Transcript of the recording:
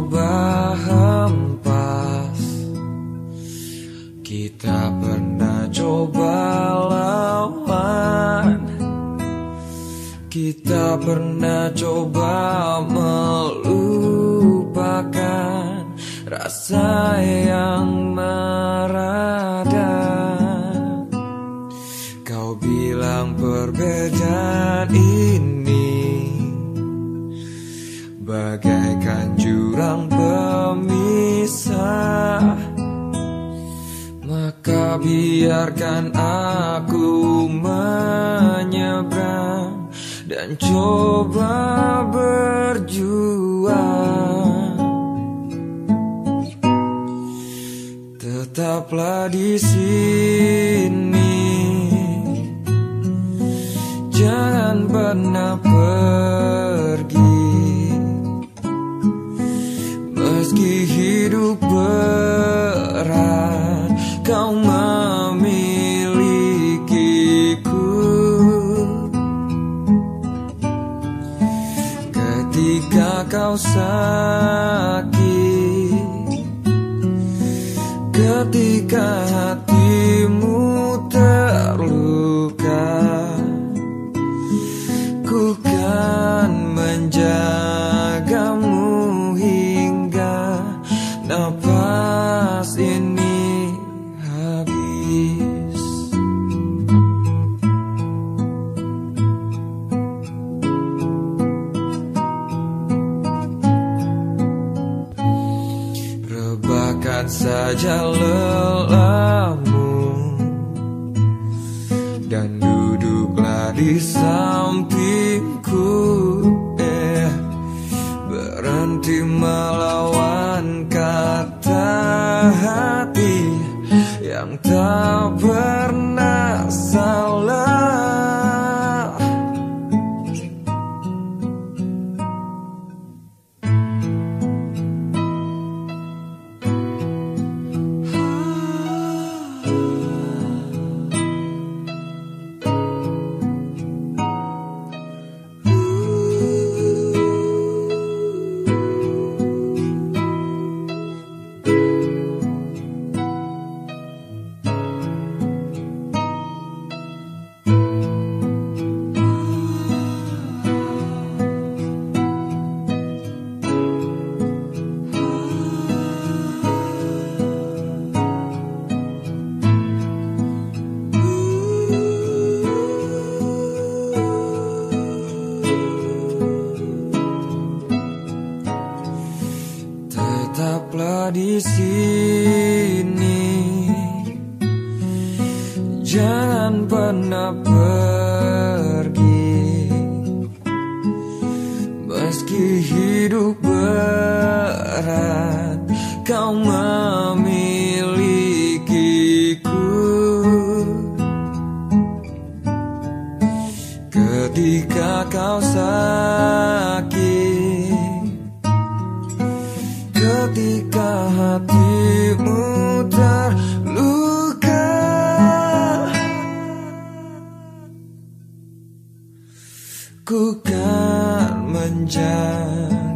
coba hempas. Kita pernah coba lawan. Kita pernah coba melupakan Rasa yang merada. Kau bilang berbeda biarkan aku menyeberang Dan coba berjuang. Tetaplah di sini. Jangan pernah pergi. Meski hidup berat Kau memilikiku. Ketika kau sakit Ketika hatimu terluka saja lelahmu Dan duduklah di sampingku eh, Berhenti melawan kata hati Yang tak pernah di sini. Jangan pernah pergi. Meski hidup berat Kau memilikiku. Ketika kau sakit Ku kan menjagamu